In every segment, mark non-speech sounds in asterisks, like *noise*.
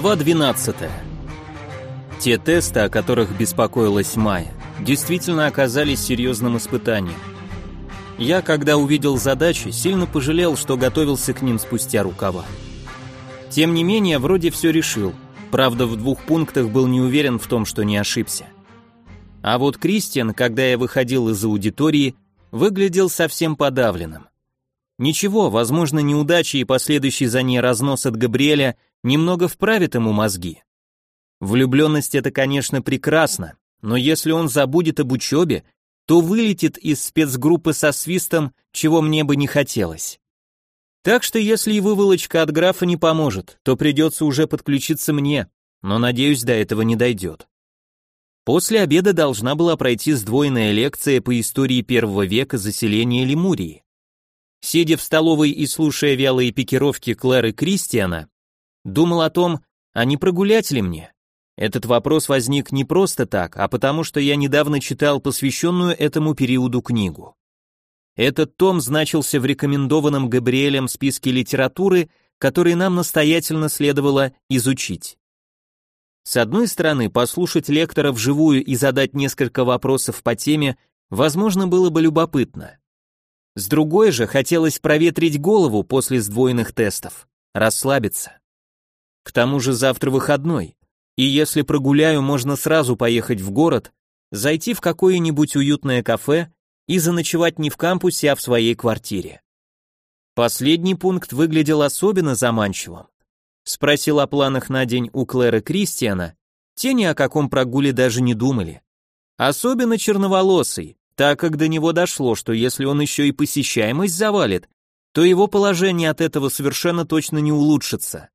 Глава 12. Те тесты, о которых беспокоилась Майя, действительно оказались серьезным испытанием. Я, когда увидел задачи, сильно пожалел, что готовился к ним спустя рукава. Тем не менее, вроде все решил. Правда, в двух пунктах был не уверен в том, что не ошибся. А вот Кристиан, когда я выходил из аудитории, выглядел совсем подавленным. Ничего, возможно, неудачи и последующий за ней разнос от Габриэля немного вправит ему мозги. Влюбленность это, конечно, прекрасно, но если он забудет об учебе, то вылетит из спецгруппы со свистом, чего мне бы не хотелось. Так что если и выволочка от графа не поможет, то придется уже подключиться мне, но, надеюсь, до этого не дойдет. После обеда должна была пройти сдвоенная лекция по истории первого века заселения Лемурии. Сидя в столовой и слушая вялые пикировки Клэр Кристиана, думал о том, а не прогулять ли мне. Этот вопрос возник не просто так, а потому что я недавно читал посвященную этому периоду книгу. Этот том значился в рекомендованном Габриэлем списке литературы, который нам настоятельно следовало изучить. С одной стороны, послушать лектора вживую и задать несколько вопросов по теме, возможно, было бы любопытно. С другой же хотелось проветрить голову после сдвоенных тестов, расслабиться. К тому же завтра выходной, и если прогуляю, можно сразу поехать в город, зайти в какое-нибудь уютное кафе и заночевать не в кампусе, а в своей квартире. Последний пункт выглядел особенно заманчивым. Спросил о планах на день у Клэра Кристиана, те ни о каком прогуле даже не думали. Особенно черноволосый, так как до него дошло, что если он еще и посещаемость завалит, то его положение от этого совершенно точно не улучшится.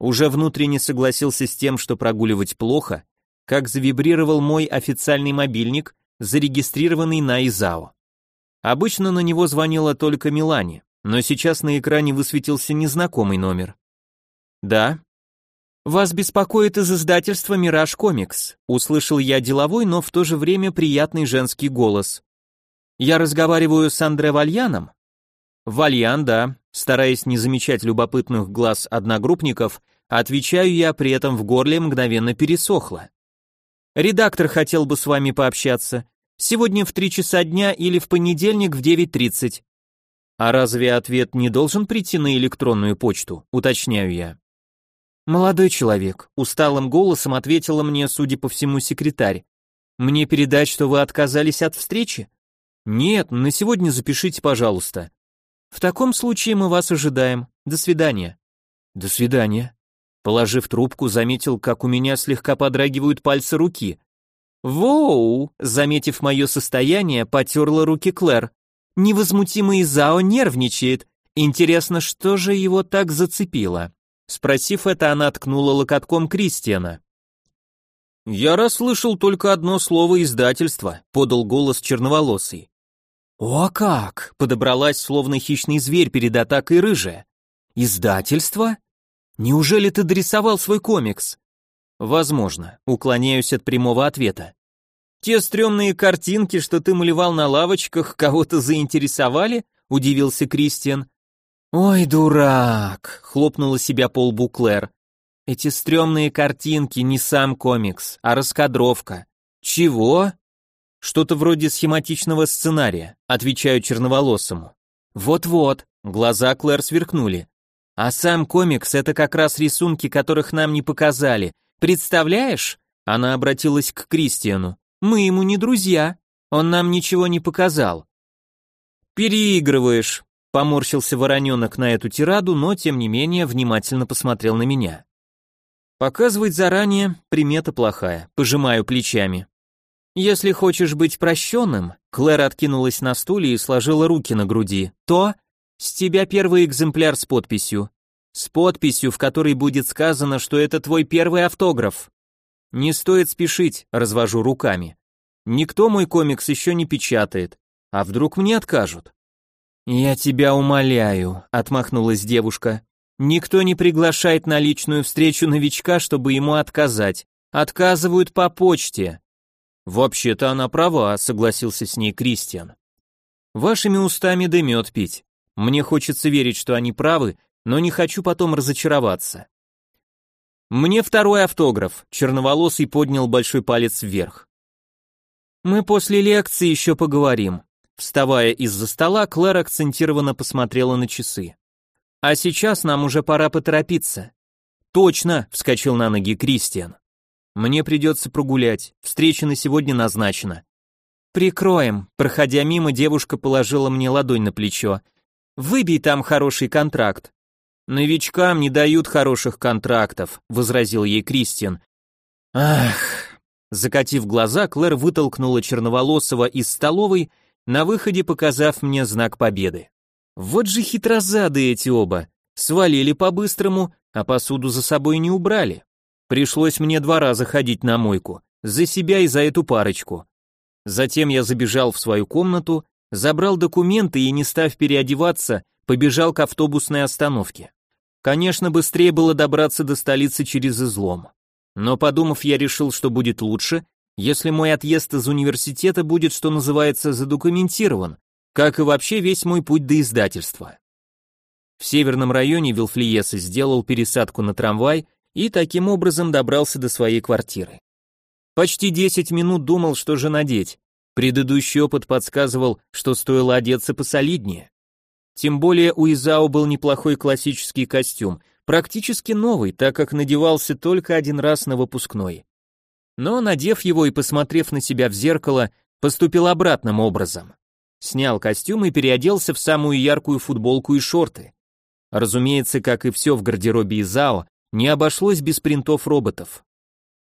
Уже внутренне согласился с тем, что прогуливать плохо, как завибрировал мой официальный мобильник, зарегистрированный на ИЗАО. Обычно на него звонила только Милане, но сейчас на экране высветился незнакомый номер. «Да», «Вас беспокоит из издательства «Мираж Комикс», услышал я деловой, но в то же время приятный женский голос. «Я разговариваю с Андре Вальяном?» «Вальян, да», стараясь не замечать любопытных глаз одногруппников, отвечаю я, при этом в горле мгновенно пересохло. «Редактор хотел бы с вами пообщаться. Сегодня в три часа дня или в понедельник в 9.30». «А разве ответ не должен прийти на электронную почту?» уточняю я. «Молодой человек», — усталым голосом ответила мне, судя по всему, секретарь. «Мне передать, что вы отказались от встречи?» «Нет, на сегодня запишите, пожалуйста». «В таком случае мы вас ожидаем. До свидания». «До свидания». Положив трубку, заметил, как у меня слегка подрагивают пальцы руки. «Воу!» — заметив мое состояние, потерла руки Клэр. Невозмутимый Зао нервничает. Интересно, что же его так зацепило? Спросив это, она ткнула локотком Кристиана. «Я расслышал только одно слово издательства», — подал голос черноволосый. «О как!» — подобралась, словно хищный зверь перед атакой рыжая. «Издательство? Неужели ты дорисовал свой комикс?» «Возможно», — уклоняюсь от прямого ответа. «Те стрёмные картинки, что ты малевал на лавочках, кого-то заинтересовали?» — удивился Кристиан. «Ой, дурак!» — хлопнула себя по лбу Клэр. «Эти стрёмные картинки не сам комикс, а раскадровка». «Чего?» «Что-то вроде схематичного сценария», — отвечаю черноволосому. «Вот-вот», — глаза Клэр сверкнули. «А сам комикс — это как раз рисунки, которых нам не показали. Представляешь?» Она обратилась к Кристиану. «Мы ему не друзья. Он нам ничего не показал». «Переигрываешь», Поморщился вороненок на эту тираду, но тем не менее внимательно посмотрел на меня. Показывать заранее примета плохая, пожимаю плечами. Если хочешь быть прощенным, Клэр откинулась на стуле и сложила руки на груди, то с тебя первый экземпляр с подписью. С подписью, в которой будет сказано, что это твой первый автограф. Не стоит спешить, развожу руками. Никто мой комикс еще не печатает. А вдруг мне откажут? «Я тебя умоляю», — отмахнулась девушка. «Никто не приглашает на личную встречу новичка, чтобы ему отказать. Отказывают по почте». «Вообще-то она права», — согласился с ней Кристиан. «Вашими устами да мед пить. Мне хочется верить, что они правы, но не хочу потом разочароваться». Мне второй автограф. Черноволосый поднял большой палец вверх. Мы после лекции еще поговорим. Вставая из-за стола, Клэр акцентированно посмотрела на часы. А сейчас нам уже пора поторопиться. Точно, вскочил на ноги Кристиан. Мне придется прогулять. Встреча на сегодня назначена. Прикроем. Проходя мимо, девушка положила мне ладонь на плечо. Выбей там хороший контракт. Новичкам не дают хороших контрактов, возразил ей Кристиан. Ах. Закатив глаза, Клэр вытолкнула черноволосого из столовой, на выходе показав мне знак победы. Вот же хитрозады эти оба. Свалили по-быстрому, а посуду за собой не убрали. Пришлось мне два раза ходить на мойку, за себя и за эту парочку. Затем я забежал в свою комнату, забрал документы и, не став переодеваться, побежал к автобусной остановке. Конечно, быстрее было добраться до столицы через излом. Но подумав, я решил, что будет лучше, если мой отъезд из университета будет, что называется, задокументирован, как и вообще весь мой путь до издательства. В северном районе Вилфлиеса сделал пересадку на трамвай и таким образом добрался до своей квартиры. Почти 10 минут думал, что же надеть. Предыдущий опыт подсказывал, что стоило одеться посолиднее. Тем более у Изао был неплохой классический костюм, практически новый, так как надевался только один раз на выпускной. Но, надев его и посмотрев на себя в зеркало, поступил обратным образом. Снял костюм и переоделся в самую яркую футболку и шорты. Разумеется, как и все в гардеробе Изао, не обошлось без принтов роботов.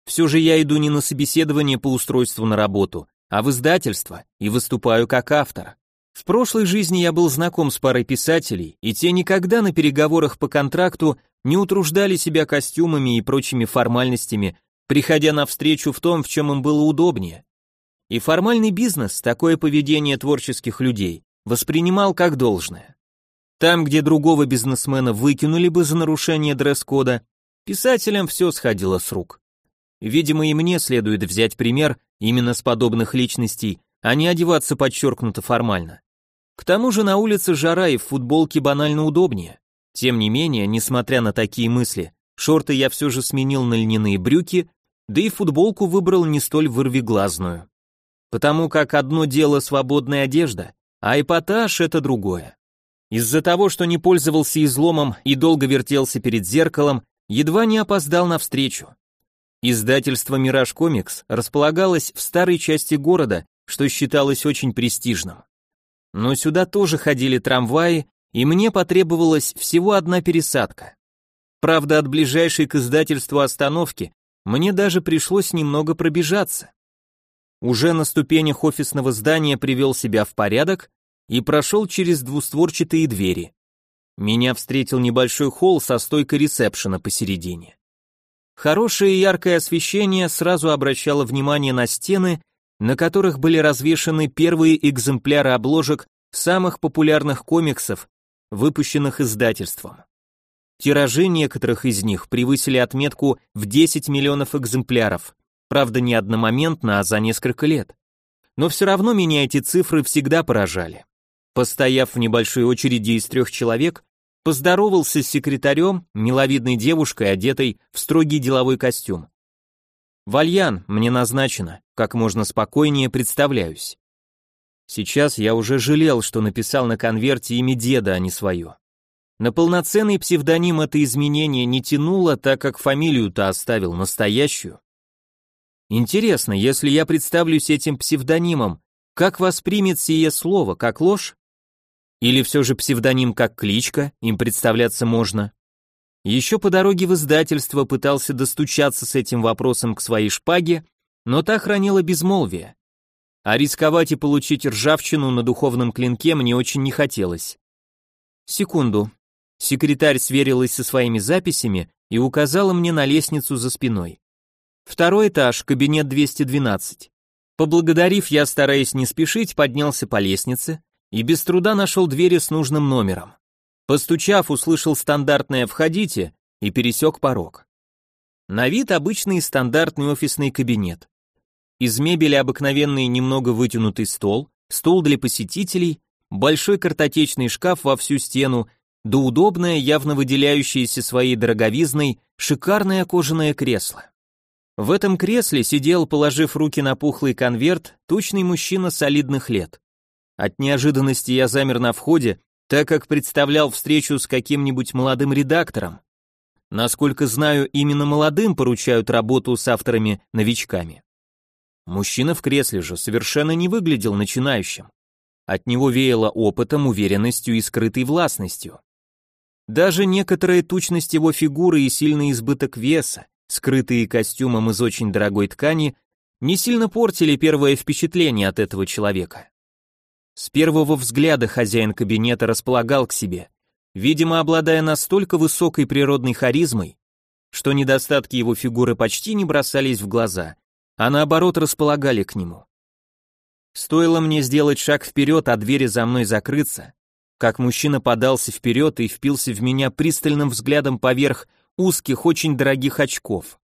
Все же я иду не на собеседование по устройству на работу, а в издательство и выступаю как автор. В прошлой жизни я был знаком с парой писателей, и те никогда на переговорах по контракту не утруждали себя костюмами и прочими формальностями, приходя навстречу в том, в чем им было удобнее. И формальный бизнес такое поведение творческих людей воспринимал как должное. Там, где другого бизнесмена выкинули бы за нарушение дресс-кода, писателям все сходило с рук. Видимо, и мне следует взять пример именно с подобных личностей, а не одеваться подчеркнуто формально. К тому же на улице жара и в футболке банально удобнее. Тем не менее, несмотря на такие мысли, шорты я все же сменил на льняные брюки, да и футболку выбрал не столь вырвиглазную. Потому как одно дело свободная одежда, а эпатаж это другое. Из-за того, что не пользовался изломом и долго вертелся перед зеркалом, едва не опоздал на встречу. Издательство «Мираж Комикс» располагалось в старой части города, что считалось очень престижным. Но сюда тоже ходили трамваи, и мне потребовалась всего одна пересадка. Правда, от ближайшей к издательству остановки мне даже пришлось немного пробежаться. Уже на ступенях офисного здания привел себя в порядок и прошел через двустворчатые двери. Меня встретил небольшой холл со стойкой ресепшена посередине. Хорошее яркое освещение сразу обращало внимание на стены, на которых были развешаны первые экземпляры обложек самых популярных комиксов, выпущенных издательством. Тиражи некоторых из них превысили отметку в 10 миллионов экземпляров, правда не одномоментно, а за несколько лет. Но все равно меня эти цифры всегда поражали. Постояв в небольшой очереди из трех человек, поздоровался с секретарем, миловидной девушкой, одетой в строгий деловой костюм. «Вальян, мне назначено, как можно спокойнее представляюсь». Сейчас я уже жалел, что написал на конверте имя деда, а не свое. На полноценный псевдоним это изменение не тянуло, так как фамилию-то оставил настоящую. Интересно, если я представлюсь этим псевдонимом, как воспримет сие слово, как ложь? Или все же псевдоним как кличка, им представляться можно? Еще по дороге в издательство пытался достучаться с этим вопросом к своей шпаге, но та хранила безмолвие. А рисковать и получить ржавчину на духовном клинке мне очень не хотелось. Секунду. Секретарь сверилась со своими записями и указала мне на лестницу за спиной. Второй этаж, кабинет 212. Поблагодарив, я, стараясь не спешить, поднялся по лестнице и без труда нашел двери с нужным номером. Постучав, услышал стандартное «входите» и пересек порог. На вид обычный стандартный офисный кабинет. Из мебели обыкновенный немного вытянутый стол, стол для посетителей, большой картотечный шкаф во всю стену, да удобная, явно выделяющаяся своей дороговизной, шикарное кожаное кресло. В этом кресле сидел, положив руки на пухлый конверт, тучный мужчина солидных лет. От неожиданности я замер на входе, так как представлял встречу с каким-нибудь молодым редактором. Насколько знаю, именно молодым поручают работу с авторами-новичками. Мужчина в кресле же совершенно не выглядел начинающим. От него веяло опытом, уверенностью и скрытой властностью. Даже некоторая тучность его фигуры и сильный избыток веса, скрытые костюмом из очень дорогой ткани, не сильно портили первое впечатление от этого человека. С первого взгляда хозяин кабинета располагал к себе, видимо, обладая настолько высокой природной харизмой, что недостатки его фигуры почти не бросались в глаза, а наоборот располагали к нему. Стоило мне сделать шаг вперед, а двери за мной закрыться, как мужчина подался вперед и впился в меня пристальным взглядом поверх узких, очень дорогих очков.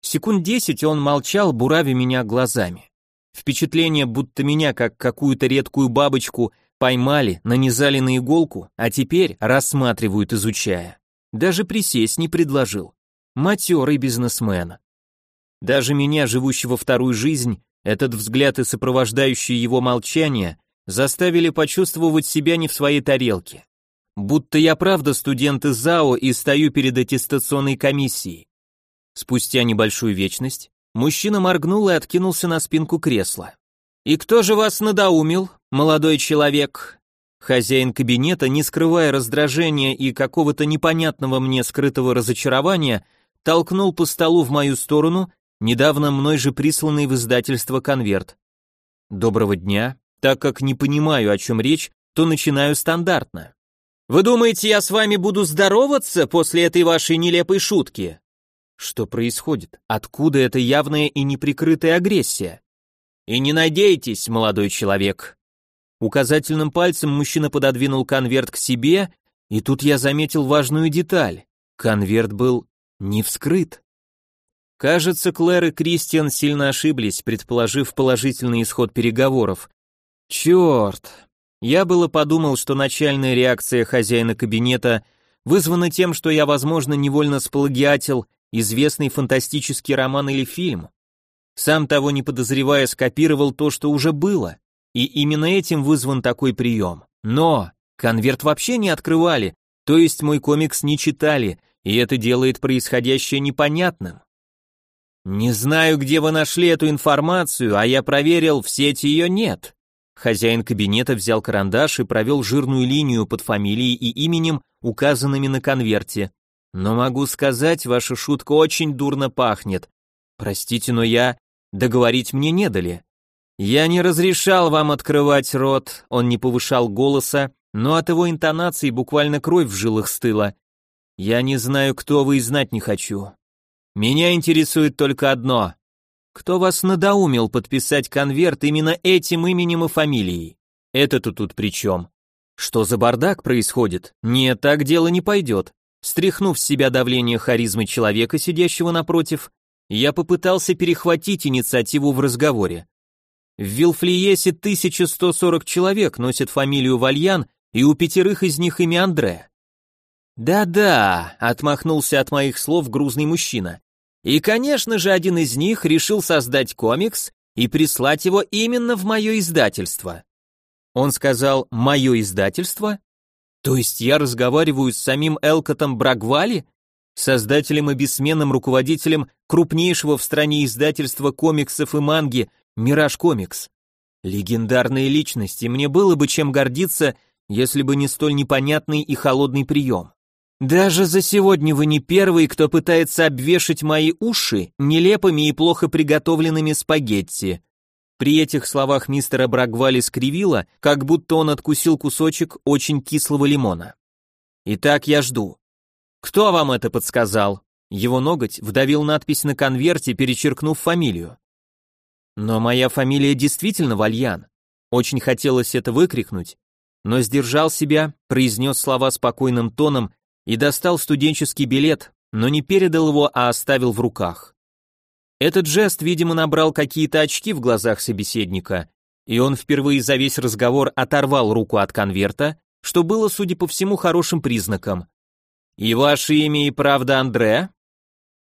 Секунд десять он молчал, буравя меня глазами. Впечатление, будто меня, как какую-то редкую бабочку, поймали, нанизали на иголку, а теперь рассматривают, изучая. Даже присесть не предложил. Матерый бизнесмен. Даже меня, живущего вторую жизнь, этот взгляд и сопровождающее его молчание заставили почувствовать себя не в своей тарелке. Будто я правда студент из ЗАО и стою перед аттестационной комиссией. Спустя небольшую вечность мужчина моргнул и откинулся на спинку кресла. «И кто же вас надоумил, молодой человек?» Хозяин кабинета, не скрывая раздражения и какого-то непонятного мне скрытого разочарования, толкнул по столу в мою сторону недавно мной же присланный в издательство конверт. Доброго дня. Так как не понимаю, о чем речь, то начинаю стандартно. Вы думаете, я с вами буду здороваться после этой вашей нелепой шутки? Что происходит? Откуда эта явная и неприкрытая агрессия? И не надейтесь, молодой человек. Указательным пальцем мужчина пододвинул конверт к себе, и тут я заметил важную деталь. Конверт был не вскрыт. Кажется, Клэр и Кристиан сильно ошиблись, предположив положительный исход переговоров. Черт! Я было подумал, что начальная реакция хозяина кабинета вызвана тем, что я, возможно, невольно сплагиатил известный фантастический роман или фильм. Сам того не подозревая, скопировал то, что уже было. И именно этим вызван такой прием. Но конверт вообще не открывали, то есть мой комикс не читали, и это делает происходящее непонятным. «Не знаю, где вы нашли эту информацию, а я проверил, в сети ее нет». Хозяин кабинета взял карандаш и провел жирную линию под фамилией и именем, указанными на конверте. «Но могу сказать, ваша шутка очень дурно пахнет. Простите, но я... Договорить мне не дали. Я не разрешал вам открывать рот», он не повышал голоса, но от его интонации буквально кровь в жилах стыла. «Я не знаю, кто вы и знать не хочу. Меня интересует только одно. Кто вас надоумил подписать конверт именно этим именем и фамилией? Это-то тут при чем? Что за бардак происходит? Нет, так дело не пойдет. Стряхнув с себя давление харизмы человека, сидящего напротив, я попытался перехватить инициативу в разговоре. В Вилфлиесе 1140 человек носят фамилию Вальян, и у пятерых из них имя Андре. «Да-да», — отмахнулся от моих слов грузный мужчина. И, конечно же, один из них решил создать комикс и прислать его именно в мое издательство. Он сказал «мое издательство»? То есть я разговариваю с самим Элкотом Брагвали, создателем и бессменным руководителем крупнейшего в стране издательства комиксов и манги «Мираж Комикс». Легендарные личности, мне было бы чем гордиться, если бы не столь непонятный и холодный прием. Даже за сегодня вы не первый, кто пытается обвешать мои уши нелепыми и плохо приготовленными спагетти. При этих словах мистера Брагвали скривило, как будто он откусил кусочек очень кислого лимона. Итак, я жду. Кто вам это подсказал? Его ноготь вдавил надпись на конверте, перечеркнув фамилию. Но моя фамилия действительно Вальян. Очень хотелось это выкрикнуть, но сдержал себя, произнес слова спокойным тоном, и достал студенческий билет, но не передал его, а оставил в руках. Этот жест, видимо, набрал какие-то очки в глазах собеседника, и он впервые за весь разговор оторвал руку от конверта, что было, судя по всему, хорошим признаком. «И ваше имя и правда Андре?»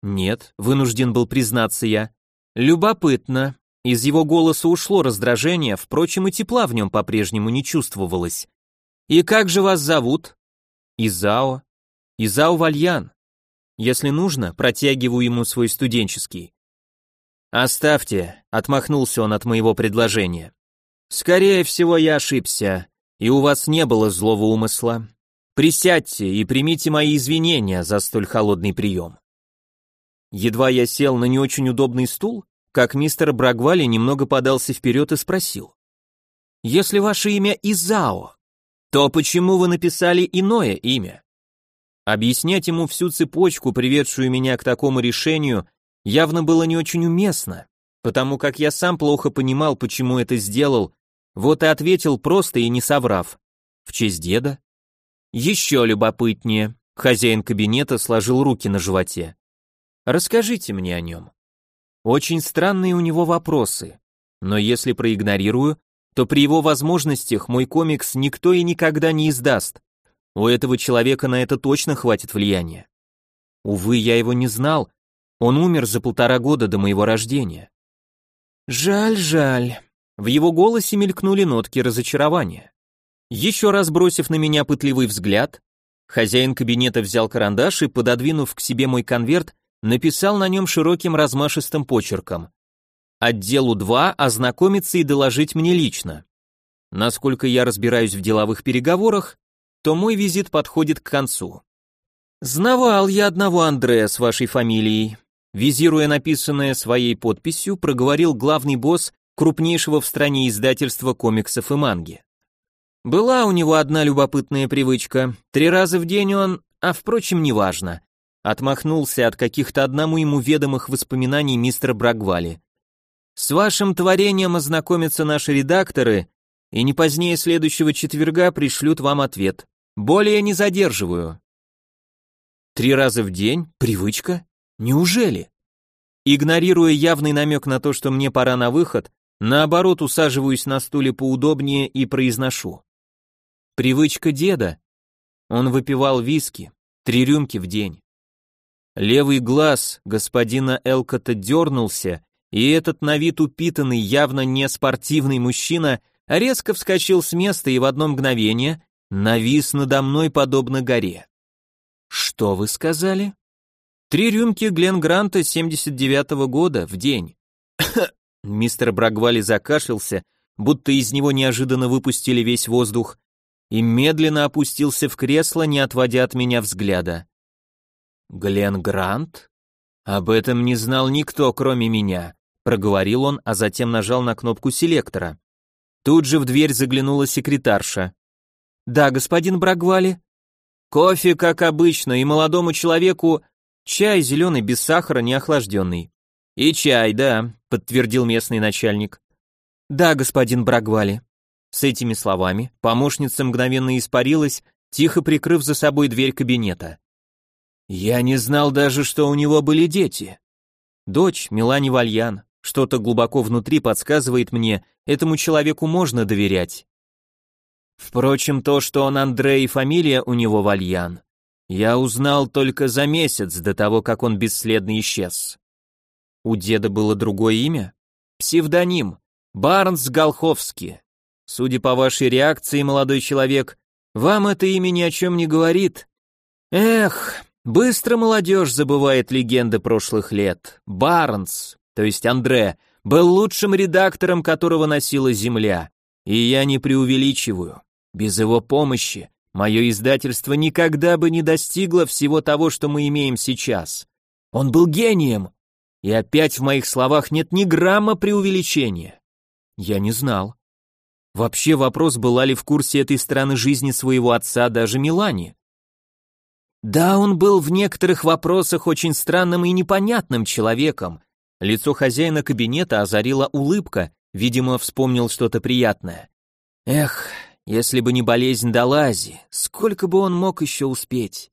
Нет, вынужден был признаться я. Любопытно. Из его голоса ушло раздражение, впрочем, и тепла в нем по-прежнему не чувствовалось. И как же вас зовут? Изао. Изао Вальян. Если нужно, протягиваю ему свой студенческий. «Оставьте», — отмахнулся он от моего предложения. «Скорее всего, я ошибся, и у вас не было злого умысла. Присядьте и примите мои извинения за столь холодный прием». Едва я сел на не очень удобный стул, как мистер Брагвали немного подался вперед и спросил. «Если ваше имя Изао, то почему вы написали иное имя?» Объяснять ему всю цепочку, приведшую меня к такому решению, явно было не очень уместно, потому как я сам плохо понимал, почему это сделал, вот и ответил просто и не соврав. В честь деда? Еще любопытнее. Хозяин кабинета сложил руки на животе. Расскажите мне о нем. Очень странные у него вопросы, но если проигнорирую, то при его возможностях мой комикс никто и никогда не издаст. У этого человека на это точно хватит влияния. Увы, я его не знал, он умер за полтора года до моего рождения. Жаль, жаль. В его голосе мелькнули нотки разочарования. Еще раз бросив на меня пытливый взгляд, хозяин кабинета взял карандаш и, пододвинув к себе мой конверт, написал на нем широким размашистым почерком. «Отделу 2 ознакомиться и доложить мне лично. Насколько я разбираюсь в деловых переговорах, то мой визит подходит к концу. Знавал я одного Андрея с вашей фамилией. Визируя написанное своей подписью, проговорил главный босс крупнейшего в стране издательства комиксов и манги. Была у него одна любопытная привычка. Три раза в день он, а впрочем, неважно, отмахнулся от каких-то одному ему ведомых воспоминаний мистера Брагвали. С вашим творением ознакомятся наши редакторы и не позднее следующего четверга пришлют вам ответ. Более не задерживаю. Три раза в день? Привычка? Неужели? Игнорируя явный намек на то, что мне пора на выход, наоборот усаживаюсь на стуле поудобнее и произношу. Привычка деда. Он выпивал виски, три рюмки в день. Левый глаз господина Элкота дернулся, и этот на вид упитанный, явно не спортивный мужчина резко вскочил с места и в одно мгновение навис надо мной подобно горе. «Что вы сказали?» Три рюмки Глен Гранта 79-го года в день. *coughs* Мистер Брагвали закашлялся, будто из него неожиданно выпустили весь воздух, и медленно опустился в кресло, не отводя от меня взгляда. Глен Грант? Об этом не знал никто, кроме меня, проговорил он, а затем нажал на кнопку селектора. Тут же в дверь заглянула секретарша. Да, господин Брагвали. Кофе, как обычно, и молодому человеку Чай зеленый, без сахара, не охлажденный. И чай, да, подтвердил местный начальник. Да, господин Брагвали. С этими словами помощница мгновенно испарилась, тихо прикрыв за собой дверь кабинета. Я не знал даже, что у него были дети. Дочь Милани Вальян. Что-то глубоко внутри подсказывает мне, этому человеку можно доверять. Впрочем, то, что он Андрей и фамилия у него Вальян, я узнал только за месяц до того, как он бесследно исчез. У деда было другое имя? Псевдоним. Барнс Голховский. Судя по вашей реакции, молодой человек, вам это имя ни о чем не говорит. Эх, быстро молодежь забывает легенды прошлых лет. Барнс, то есть Андре, был лучшим редактором, которого носила земля. И я не преувеличиваю. Без его помощи Мое издательство никогда бы не достигло всего того, что мы имеем сейчас. Он был гением. И опять в моих словах нет ни грамма преувеличения. Я не знал. Вообще вопрос, была ли в курсе этой стороны жизни своего отца даже Милани. Да, он был в некоторых вопросах очень странным и непонятным человеком. Лицо хозяина кабинета озарила улыбка, видимо, вспомнил что-то приятное. Эх, если бы не болезнь Далази, сколько бы он мог еще успеть?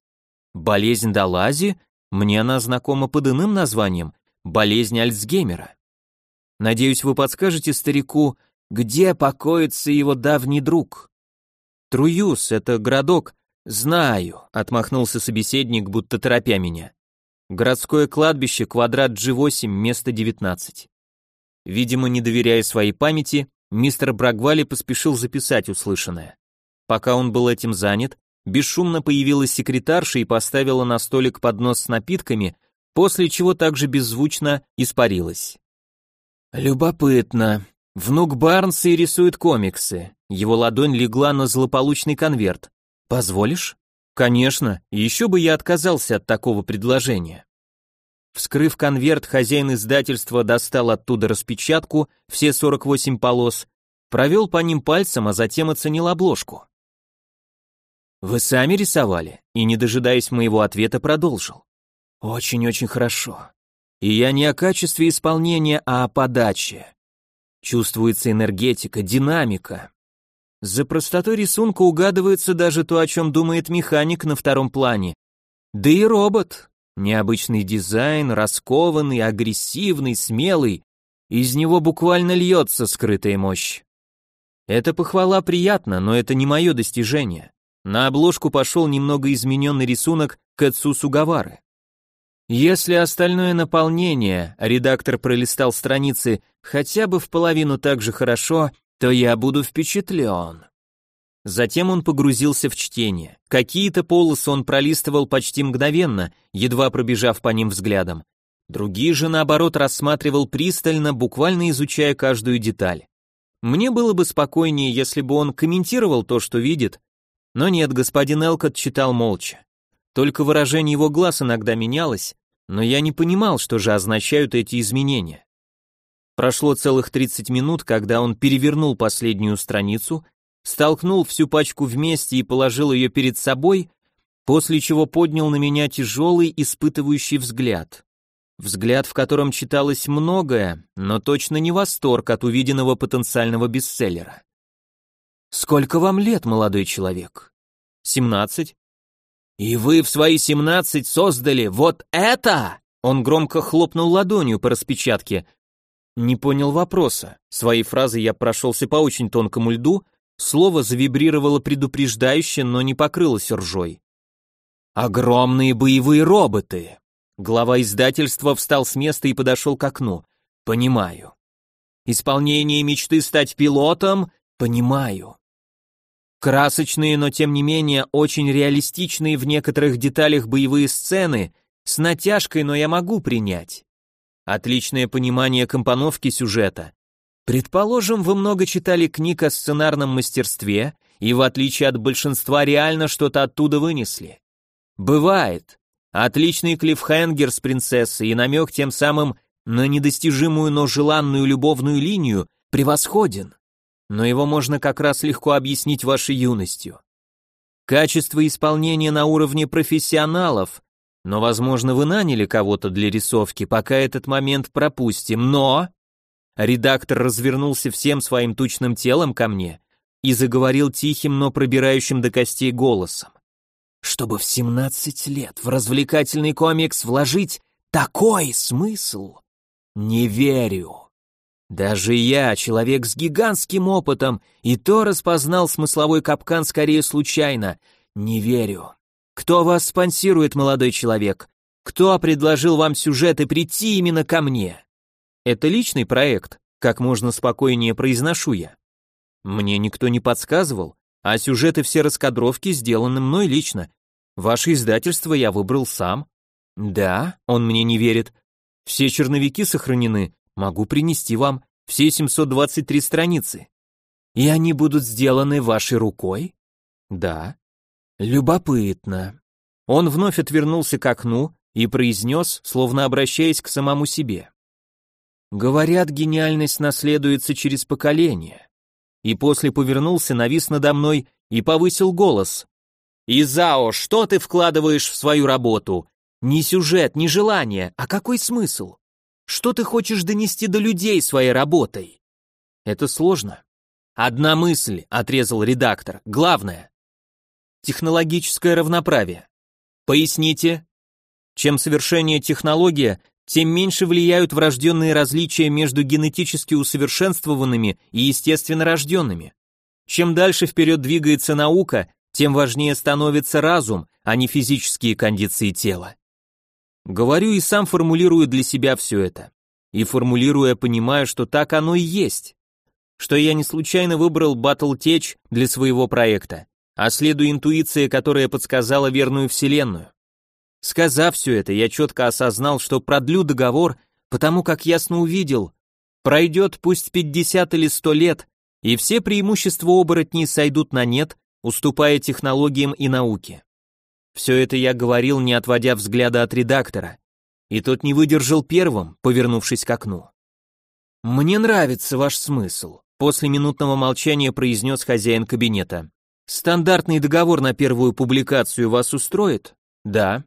Болезнь Далази? Мне она знакома под иным названием – болезнь Альцгеймера. Надеюсь, вы подскажете старику, где покоится его давний друг? Труюс – это городок. Знаю, отмахнулся собеседник, будто торопя меня. Городское кладбище, квадрат G8, место 19. Видимо, не доверяя своей памяти, мистер Брагвали поспешил записать услышанное. Пока он был этим занят, бесшумно появилась секретарша и поставила на столик поднос с напитками, после чего также беззвучно испарилась. Любопытно. Внук Барнса и рисует комиксы. Его ладонь легла на злополучный конверт. Позволишь? Конечно, еще бы я отказался от такого предложения. Вскрыв конверт, хозяин издательства достал оттуда распечатку, все 48 полос, провел по ним пальцем, а затем оценил обложку. «Вы сами рисовали?» И, не дожидаясь моего ответа, продолжил. «Очень-очень хорошо. И я не о качестве исполнения, а о подаче. Чувствуется энергетика, динамика. За простотой рисунка угадывается даже то, о чем думает механик на втором плане. Да и робот. Необычный дизайн, раскованный, агрессивный, смелый. Из него буквально льется скрытая мощь. Эта похвала приятна, но это не мое достижение. На обложку пошел немного измененный рисунок Кэтсу Сугавары. Если остальное наполнение, редактор пролистал страницы хотя бы в половину так же хорошо, то я буду впечатлен. Затем он погрузился в чтение. Какие-то полосы он пролистывал почти мгновенно, едва пробежав по ним взглядом. Другие же, наоборот, рассматривал пристально, буквально изучая каждую деталь. Мне было бы спокойнее, если бы он комментировал то, что видит, но нет, господин Элкот читал молча. Только выражение его глаз иногда менялось, но я не понимал, что же означают эти изменения. Прошло целых 30 минут, когда он перевернул последнюю страницу, столкнул всю пачку вместе и положил ее перед собой, после чего поднял на меня тяжелый, испытывающий взгляд. Взгляд, в котором читалось многое, но точно не восторг от увиденного потенциального бестселлера. «Сколько вам лет, молодой человек?» «Семнадцать». «И вы в свои семнадцать создали вот это?» Он громко хлопнул ладонью по распечатке. Не понял вопроса. Своей фразой я прошелся по очень тонкому льду, слово завибрировало предупреждающе, но не покрылось ржой. «Огромные боевые роботы!» Глава издательства встал с места и подошел к окну. «Понимаю». «Исполнение мечты стать пилотом?» «Понимаю». Красочные, но тем не менее очень реалистичные в некоторых деталях боевые сцены с натяжкой, но я могу принять. Отличное понимание компоновки сюжета. Предположим, вы много читали книг о сценарном мастерстве и в отличие от большинства реально что-то оттуда вынесли. Бывает. Отличный клиффхенгер с принцессой и намек тем самым на недостижимую, но желанную любовную линию превосходен но его можно как раз легко объяснить вашей юностью. Качество исполнения на уровне профессионалов, но, возможно, вы наняли кого-то для рисовки, пока этот момент пропустим, но... Редактор развернулся всем своим тучным телом ко мне и заговорил тихим, но пробирающим до костей голосом. Чтобы в 17 лет в развлекательный комикс вложить такой смысл? Не верю. Даже я, человек с гигантским опытом, и то распознал смысловой капкан скорее случайно. Не верю. Кто вас спонсирует, молодой человек? Кто предложил вам сюжет и прийти именно ко мне? Это личный проект, как можно спокойнее произношу я. Мне никто не подсказывал, а сюжеты все раскадровки сделаны мной лично. Ваше издательство я выбрал сам. Да, он мне не верит. Все черновики сохранены, Могу принести вам все 723 страницы. И они будут сделаны вашей рукой? Да. Любопытно. Он вновь отвернулся к окну и произнес, словно обращаясь к самому себе. Говорят, гениальность наследуется через поколение. И после повернулся, навис надо мной и повысил голос. «Изао, что ты вкладываешь в свою работу? Ни сюжет, ни желание, а какой смысл? Что ты хочешь донести до людей своей работой? Это сложно. Одна мысль, отрезал редактор, главное. Технологическое равноправие. Поясните. Чем совершеннее технология, тем меньше влияют врожденные различия между генетически усовершенствованными и естественно рожденными. Чем дальше вперед двигается наука, тем важнее становится разум, а не физические кондиции тела. Говорю и сам формулирую для себя все это. И формулируя, понимаю, что так оно и есть. Что я не случайно выбрал Battletech для своего проекта, а следую интуиции, которая подсказала верную вселенную. Сказав все это, я четко осознал, что продлю договор, потому как ясно увидел, пройдет пусть 50 или 100 лет, и все преимущества оборотней сойдут на нет, уступая технологиям и науке. Все это я говорил, не отводя взгляда от редактора, и тот не выдержал первым, повернувшись к окну. «Мне нравится ваш смысл», — после минутного молчания произнес хозяин кабинета. «Стандартный договор на первую публикацию вас устроит?» «Да».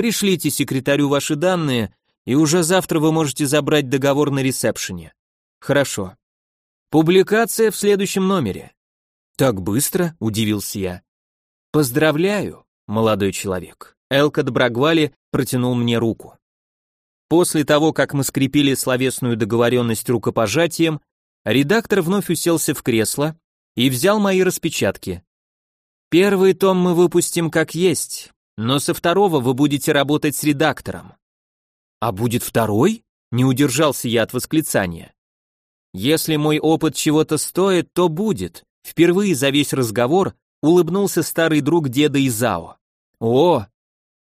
«Пришлите секретарю ваши данные, и уже завтра вы можете забрать договор на ресепшене». «Хорошо». «Публикация в следующем номере». «Так быстро?» — удивился я. «Поздравляю», молодой человек. Элкот Брагвали протянул мне руку. После того, как мы скрепили словесную договоренность рукопожатием, редактор вновь уселся в кресло и взял мои распечатки. Первый том мы выпустим как есть, но со второго вы будете работать с редактором. А будет второй? Не удержался я от восклицания. Если мой опыт чего-то стоит, то будет. Впервые за весь разговор улыбнулся старый друг деда Изао. О!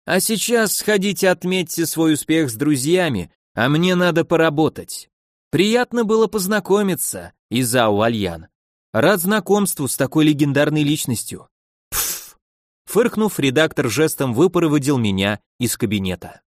А сейчас сходите отметьте свой успех с друзьями, а мне надо поработать. Приятно было познакомиться, Изао Альян. Рад знакомству с такой легендарной личностью. Фыркнув, редактор жестом выпроводил меня из кабинета.